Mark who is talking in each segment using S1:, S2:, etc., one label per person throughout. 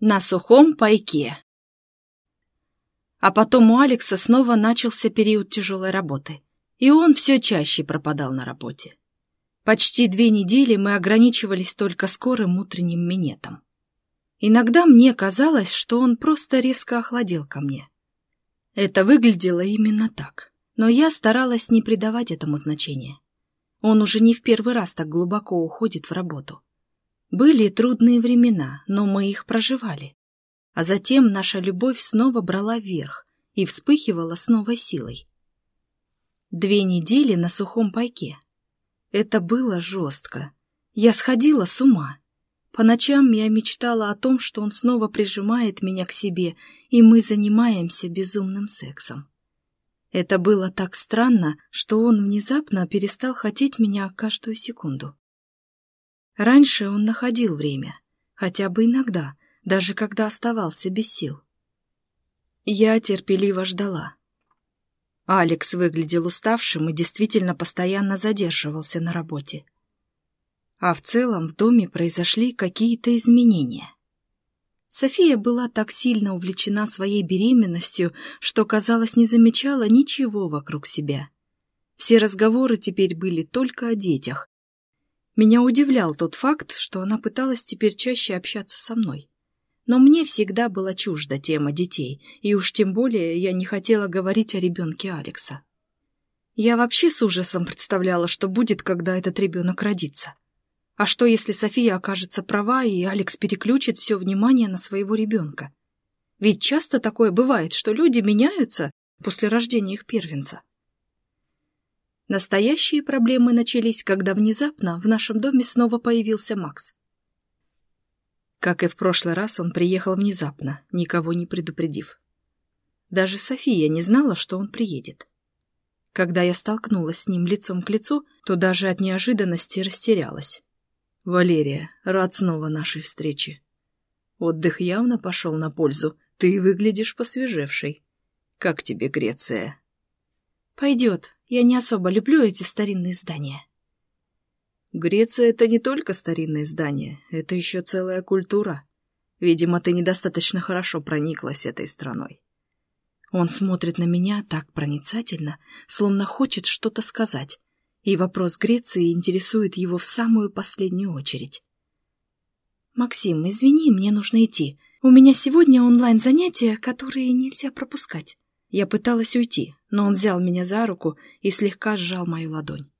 S1: На сухом пайке. А потом у Алекса снова начался период тяжелой работы, и он все чаще пропадал на работе. Почти две недели мы ограничивались только скорым утренним минетом. Иногда мне казалось, что он просто резко охладел ко мне. Это выглядело именно так, но я старалась не придавать этому значения. Он уже не в первый раз так глубоко уходит в работу. Были трудные времена, но мы их проживали. А затем наша любовь снова брала верх и вспыхивала с новой силой. Две недели на сухом пайке. Это было жестко. Я сходила с ума. По ночам я мечтала о том, что он снова прижимает меня к себе, и мы занимаемся безумным сексом. Это было так странно, что он внезапно перестал хотеть меня каждую секунду. Раньше он находил время, хотя бы иногда, даже когда оставался без сил. Я терпеливо ждала. Алекс выглядел уставшим и действительно постоянно задерживался на работе. А в целом в доме произошли какие-то изменения. София была так сильно увлечена своей беременностью, что, казалось, не замечала ничего вокруг себя. Все разговоры теперь были только о детях, меня удивлял тот факт, что она пыталась теперь чаще общаться со мной. Но мне всегда была чужда тема детей, и уж тем более я не хотела говорить о ребенке Алекса. Я вообще с ужасом представляла, что будет, когда этот ребенок родится. А что, если София окажется права, и Алекс переключит все внимание на своего ребенка? Ведь часто такое бывает, что люди меняются после рождения их первенца. Настоящие проблемы начались, когда внезапно в нашем доме снова появился Макс. Как и в прошлый раз, он приехал внезапно, никого не предупредив. Даже София не знала, что он приедет. Когда я столкнулась с ним лицом к лицу, то даже от неожиданности растерялась. «Валерия, рад снова нашей встрече. Отдых явно пошел на пользу, ты выглядишь посвежевшей. Как тебе Греция?» «Пойдет. Я не особо люблю эти старинные здания».
S2: «Греция — это не только старинные здания, это еще целая культура. Видимо, ты недостаточно хорошо прониклась этой страной».
S1: Он смотрит на меня так проницательно, словно хочет что-то сказать, и вопрос Греции интересует его в самую последнюю очередь. «Максим, извини, мне нужно идти. У меня сегодня онлайн-занятия, которые нельзя пропускать». Я пыталась уйти, но он взял меня за руку и слегка сжал мою ладонь.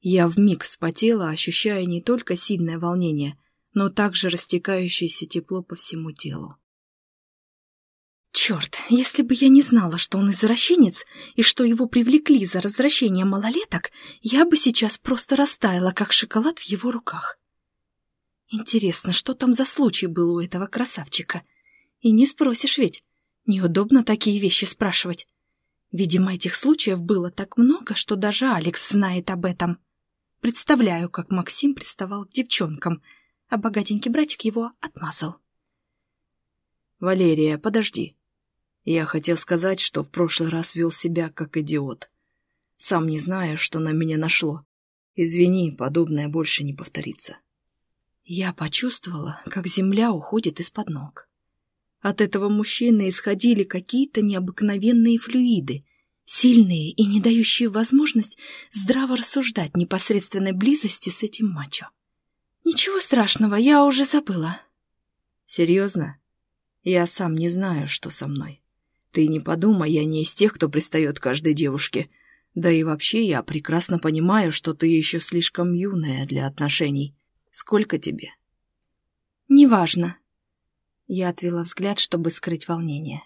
S1: Я вмиг вспотела, ощущая не только сильное волнение, но также растекающееся тепло по всему телу. Черт, если бы я не знала, что он извращенец и что его привлекли за развращение малолеток, я бы сейчас просто растаяла, как шоколад в его руках. Интересно, что там за случай был у этого красавчика? И не спросишь ведь, Неудобно такие вещи спрашивать. Видимо, этих случаев было так много, что даже Алекс знает об этом. Представляю, как Максим приставал к девчонкам, а богатенький братик его отмазал.
S2: «Валерия, подожди. Я хотел сказать, что в прошлый раз вел себя как идиот. Сам не знаю, что на меня нашло. Извини, подобное больше не повторится».
S1: Я почувствовала, как земля уходит из-под ног. От этого мужчины исходили какие-то необыкновенные флюиды, сильные и не дающие возможность здраво рассуждать непосредственной близости с этим мачо. «Ничего страшного, я уже забыла».
S2: «Серьезно? Я сам не знаю, что со мной. Ты не подумай, я не из тех, кто пристает каждой девушке. Да и вообще я прекрасно понимаю, что ты еще слишком юная для отношений. Сколько тебе?»
S1: «Неважно», я отвела взгляд, чтобы скрыть волнение.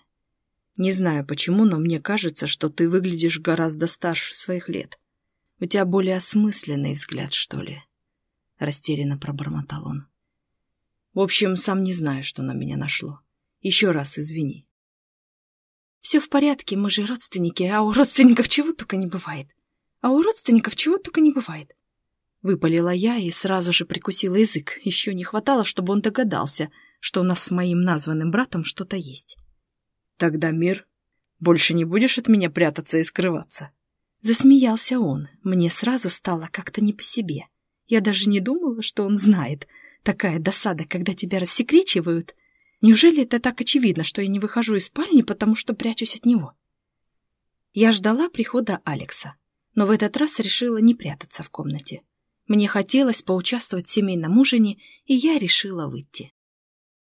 S2: «Не знаю почему, но мне кажется, что ты выглядишь гораздо старше своих лет. У тебя более осмысленный взгляд, что ли?» Растерянно пробормотал он. «В общем, сам не знаю, что на меня нашло. Еще раз извини».
S1: «Все в порядке, мы же родственники, а у родственников чего только не бывает. А у родственников чего только не бывает». Выпалила я и сразу же прикусила язык. Еще не хватало, чтобы он догадался — что у нас с моим названным братом что-то есть.
S2: Тогда мир. Больше не будешь от меня прятаться и скрываться.
S1: Засмеялся он. Мне сразу стало как-то не по себе. Я даже не думала, что он знает. Такая досада, когда тебя рассекречивают. Неужели это так очевидно, что я не выхожу из спальни, потому что прячусь от него? Я ждала прихода Алекса, но в этот раз решила не прятаться в комнате. Мне хотелось поучаствовать в семейном ужине, и я решила выйти.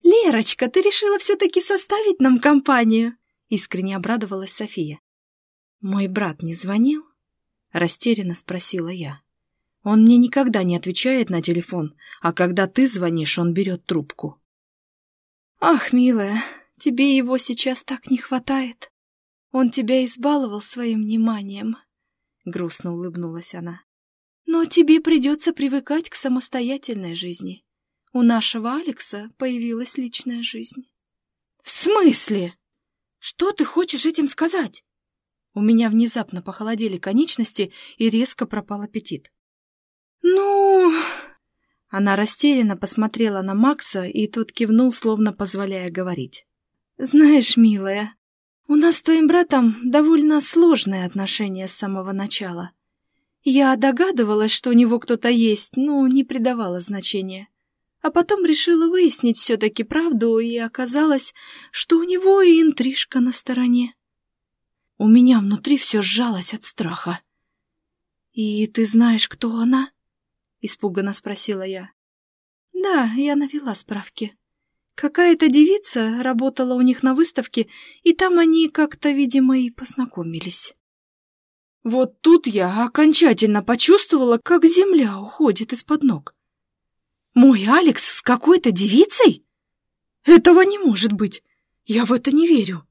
S1: «Лерочка, ты решила все-таки составить нам компанию?» — искренне обрадовалась София. «Мой брат не звонил?» — растерянно спросила я. «Он мне никогда не отвечает на телефон, а когда ты звонишь, он берет трубку». «Ах, милая, тебе его сейчас так не хватает. Он тебя избаловал своим вниманием», — грустно улыбнулась она. «Но тебе придется привыкать к самостоятельной жизни. У нашего Алекса появилась личная жизнь». «В смысле? Что ты хочешь этим сказать?» У меня внезапно похолодели конечности и резко пропал аппетит. «Ну...» Она растерянно посмотрела на Макса, и тот кивнул, словно позволяя говорить. «Знаешь, милая, у нас с твоим братом довольно сложные отношения с самого начала. Я догадывалась, что у него кто-то есть, но не придавала значения. А потом решила выяснить все-таки правду, и оказалось, что у него и интрижка на стороне. У меня внутри все сжалось от страха. «И ты знаешь, кто она?» испуганно спросила я. Да, я навела справки. Какая-то девица работала у них на выставке, и там они как-то, видимо, и познакомились. Вот тут я окончательно почувствовала, как земля уходит из-под ног. Мой Алекс с какой-то девицей? Этого не может быть. Я в это не верю.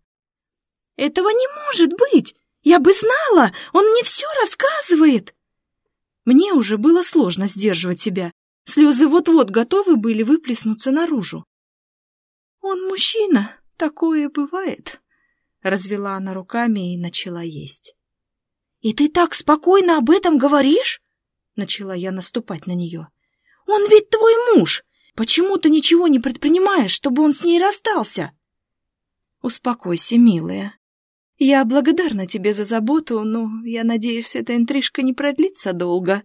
S1: Этого не может быть. Я бы знала, он мне все рассказывает. Мне уже было сложно сдерживать себя. Слезы вот-вот готовы были выплеснуться наружу. «Он мужчина, такое бывает», — развела она руками и начала есть. «И ты так спокойно об этом говоришь?» — начала я наступать на нее. «Он ведь твой муж! Почему ты ничего не предпринимаешь, чтобы он с ней расстался?» «Успокойся, милая. Я благодарна тебе за заботу, но я надеюсь, эта интрижка не продлится долго.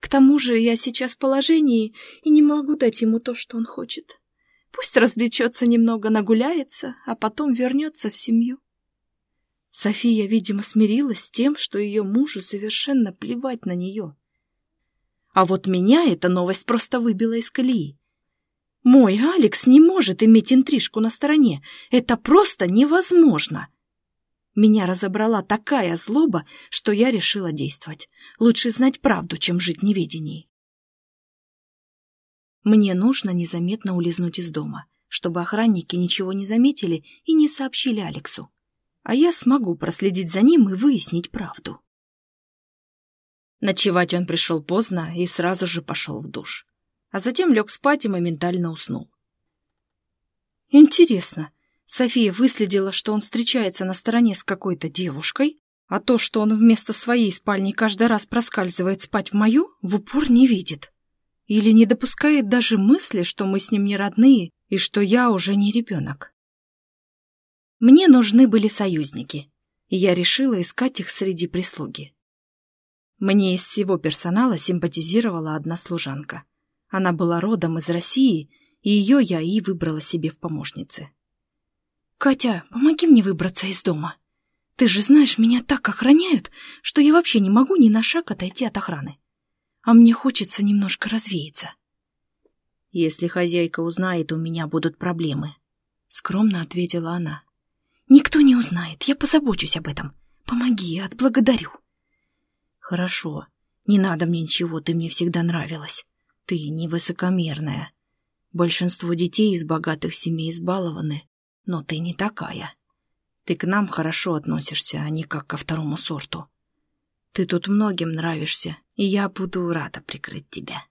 S1: К тому же я сейчас в положении и не могу дать ему то, что он хочет. Пусть развлечется немного, нагуляется, а потом вернется в семью. София, видимо, смирилась с тем, что ее мужу совершенно плевать на нее. А вот меня эта новость просто выбила из колеи. Мой Алекс не может иметь интрижку на стороне. Это просто невозможно. Меня разобрала такая злоба, что я решила действовать. Лучше знать правду, чем жить неведении. Мне нужно незаметно улизнуть из дома, чтобы охранники ничего не заметили и не сообщили Алексу. А я смогу проследить за ним и выяснить правду. Ночевать он пришел поздно и сразу же пошел в душ. А затем лег спать и моментально уснул. Интересно, София выследила, что он встречается на стороне с какой-то девушкой, а то, что он вместо своей спальни каждый раз проскальзывает спать в мою, в упор не видит. Или не допускает даже мысли, что мы с ним не родные и что я уже не ребенок. Мне нужны были союзники, и я решила искать их среди прислуги. Мне из всего персонала симпатизировала одна служанка. Она была родом из России, и ее я и выбрала себе в помощнице. «Катя, помоги мне выбраться из дома. Ты же знаешь, меня так охраняют, что я вообще не могу ни на шаг отойти от охраны. А мне хочется немножко развеяться». «Если хозяйка узнает, у меня будут проблемы», — скромно ответила она. «Никто не узнает, я позабочусь об этом. Помоги, отблагодарю». «Хорошо, не надо мне ничего, ты мне всегда нравилась. Ты невысокомерная. Большинство детей из богатых семей избалованы, но ты не такая. Ты к нам хорошо относишься, а не как ко второму сорту. Ты тут многим нравишься, и я буду рада прикрыть тебя».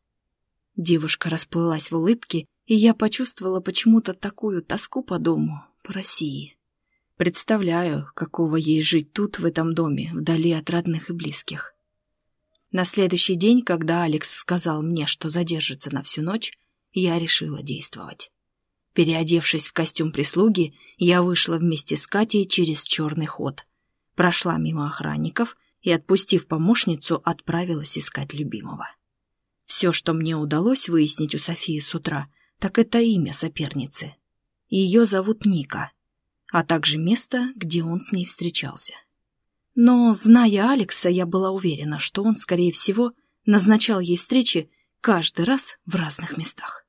S1: Девушка расплылась в улыбке, и я почувствовала почему-то такую тоску по дому, по России. Представляю, какого ей жить тут, в этом доме, вдали от родных и близких. На следующий день, когда Алекс сказал мне, что задержится на всю ночь, я решила действовать. Переодевшись в костюм прислуги, я вышла вместе с Катей через черный ход. Прошла мимо охранников и, отпустив помощницу, отправилась искать любимого. Все, что мне удалось выяснить у Софии с утра, так это имя соперницы. ее зовут Ника, а также место, где он с ней встречался. Но, зная Алекса, я была уверена, что он, скорее всего, назначал ей встречи каждый раз в разных местах.